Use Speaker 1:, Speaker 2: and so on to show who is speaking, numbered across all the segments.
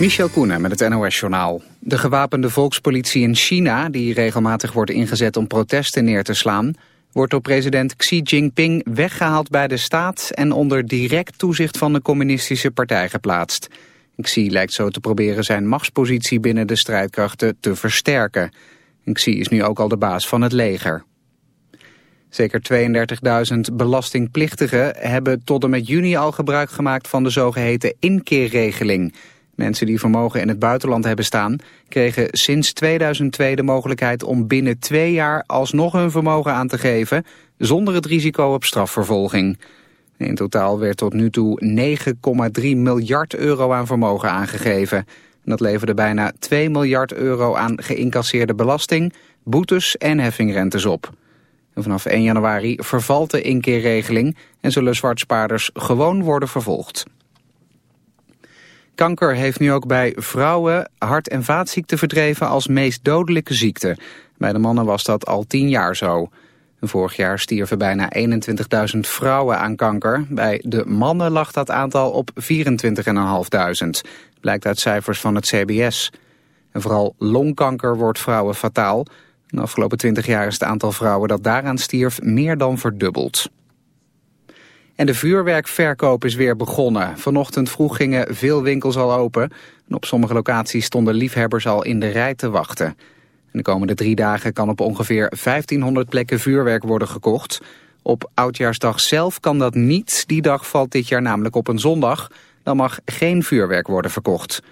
Speaker 1: Michel Koenen met het NOS-journaal. De gewapende volkspolitie in China, die regelmatig wordt ingezet om protesten neer te slaan... wordt door president Xi Jinping weggehaald bij de staat... en onder direct toezicht van de communistische partij geplaatst. Xi lijkt zo te proberen zijn machtspositie binnen de strijdkrachten te versterken. Xi is nu ook al de baas van het leger. Zeker 32.000 belastingplichtigen hebben tot en met juni al gebruik gemaakt van de zogeheten inkeerregeling... Mensen die vermogen in het buitenland hebben staan... kregen sinds 2002 de mogelijkheid om binnen twee jaar alsnog hun vermogen aan te geven... zonder het risico op strafvervolging. In totaal werd tot nu toe 9,3 miljard euro aan vermogen aangegeven. En dat leverde bijna 2 miljard euro aan geïncasseerde belasting, boetes en heffingrentes op. Vanaf 1 januari vervalt de inkeerregeling en zullen zwartspaarders gewoon worden vervolgd. Kanker heeft nu ook bij vrouwen hart- en vaatziekten verdreven als meest dodelijke ziekte. Bij de mannen was dat al tien jaar zo. Vorig jaar stierven bijna 21.000 vrouwen aan kanker. Bij de mannen lag dat aantal op 24.500. Blijkt uit cijfers van het CBS. En vooral longkanker wordt vrouwen fataal. De afgelopen 20 jaar is het aantal vrouwen dat daaraan stierf meer dan verdubbeld. En de vuurwerkverkoop is weer begonnen. Vanochtend vroeg gingen veel winkels al open. En op sommige locaties stonden liefhebbers al in de rij te wachten. de komende drie dagen kan op ongeveer 1500 plekken vuurwerk worden gekocht. Op Oudjaarsdag zelf kan dat niet. Die dag valt dit jaar namelijk op een zondag. Dan mag geen vuurwerk worden verkocht.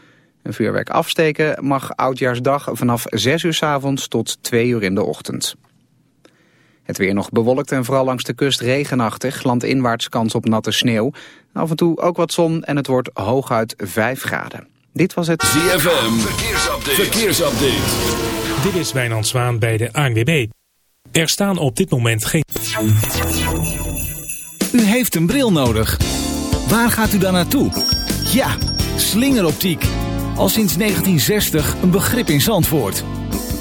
Speaker 1: Een vuurwerk afsteken mag Oudjaarsdag vanaf 6 uur s avonds tot 2 uur in de ochtend. Het weer nog bewolkt en vooral langs de kust regenachtig. Landinwaarts kans op natte sneeuw. Af en toe ook wat zon en het wordt hooguit 5 graden. Dit was het
Speaker 2: ZFM. Verkeersupdate. Verkeersupdate.
Speaker 3: Dit is Wijnand Zwaan bij de ANWB. Er staan op dit moment geen...
Speaker 4: U heeft een bril nodig. Waar gaat u dan naartoe? Ja, slingeroptiek. Al sinds 1960 een begrip in Zandvoort.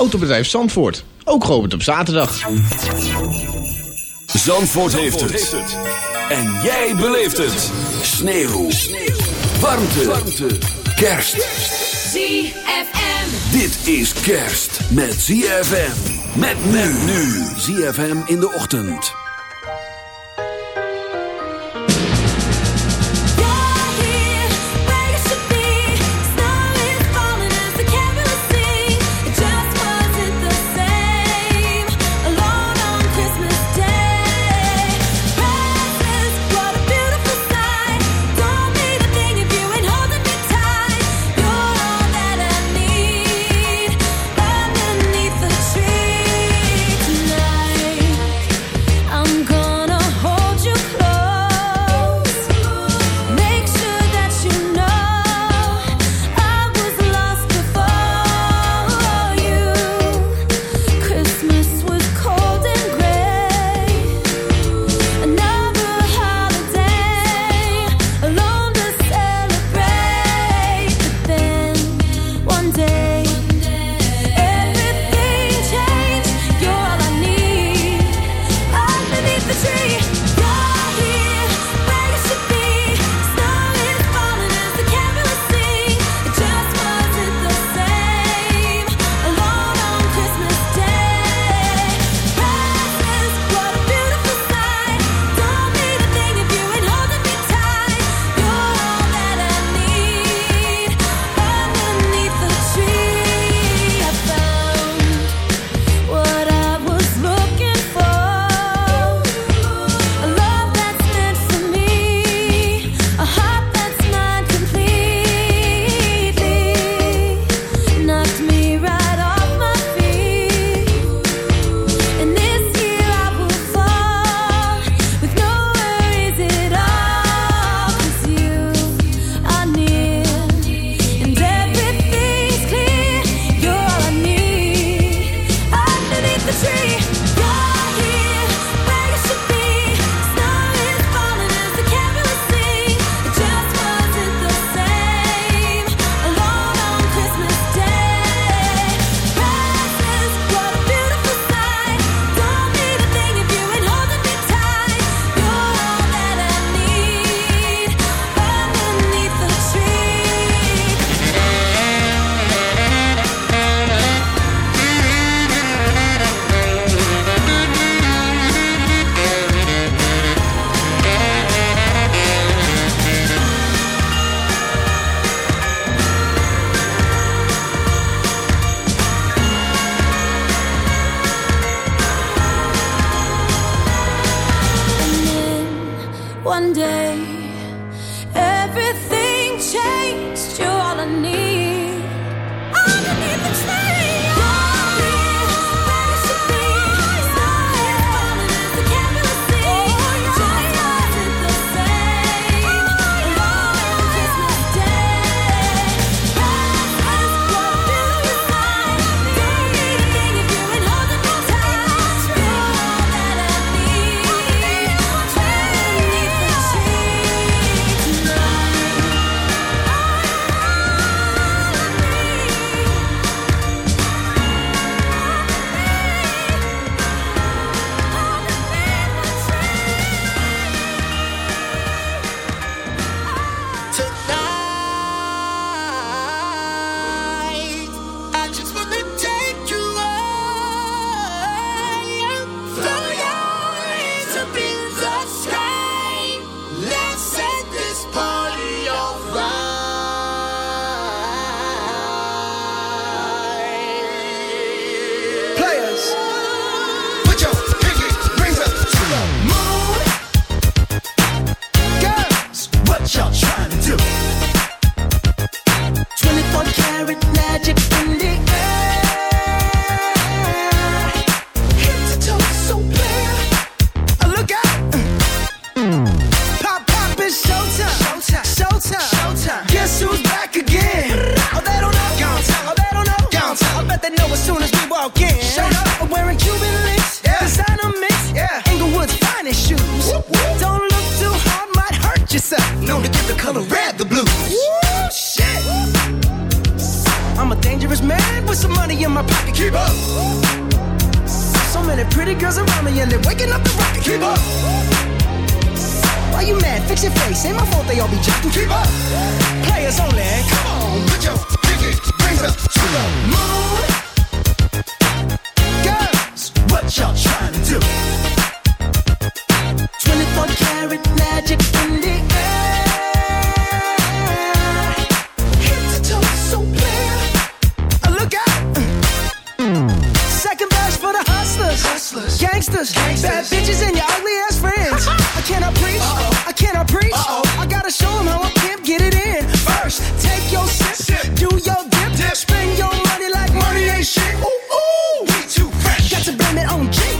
Speaker 5: Autobedrijf Zandvoort, ook geopend op zaterdag.
Speaker 2: Zandvoort, heeft, het. En jij beleeft het. Sneeuw. Sneeuw. Warmte. Warmte. Kerst.
Speaker 6: ZFM.
Speaker 2: Dit is kerst met ZFM. Met men nu. ZFM in de ochtend.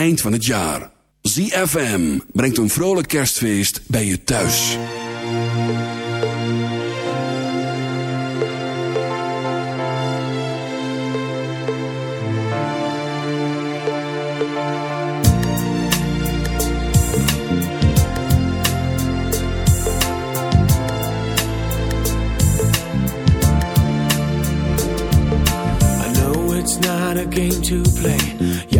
Speaker 7: eind van het jaar. ZFM brengt een vrolijk kerstfeest bij je thuis.
Speaker 8: I game to play.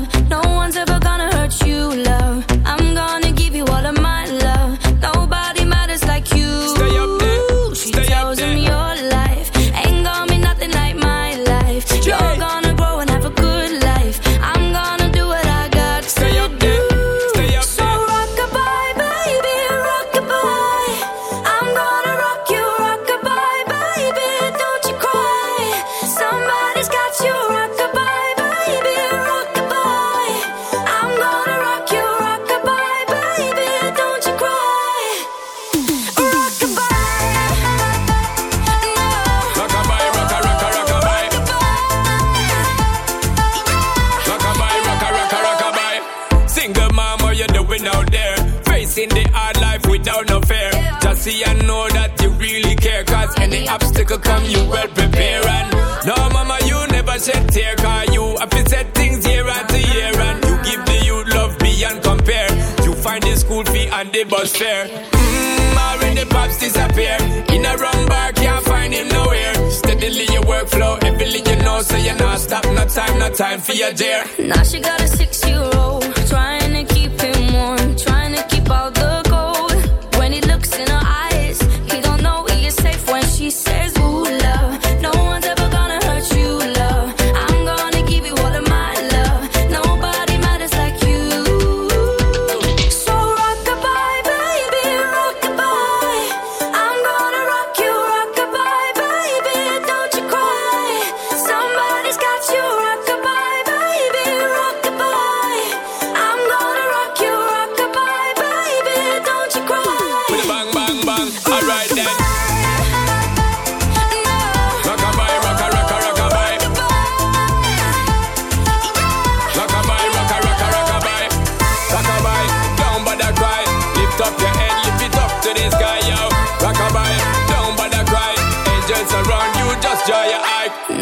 Speaker 9: time for your dear.
Speaker 10: Now she got a
Speaker 9: secret.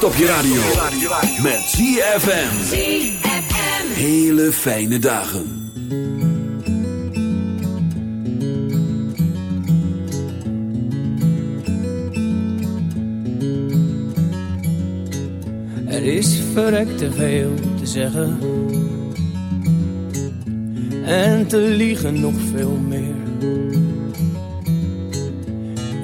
Speaker 7: kerst op je radio. Met ZFM. Hele fijne dagen.
Speaker 8: Er is verrekte veel te zeggen. En te liegen nog veel meer.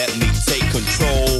Speaker 11: let me take control.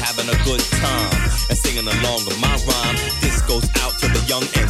Speaker 10: having a good time and singing along with my rhyme. This goes out to the young and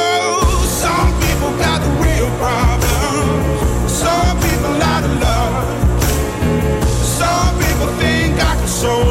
Speaker 12: think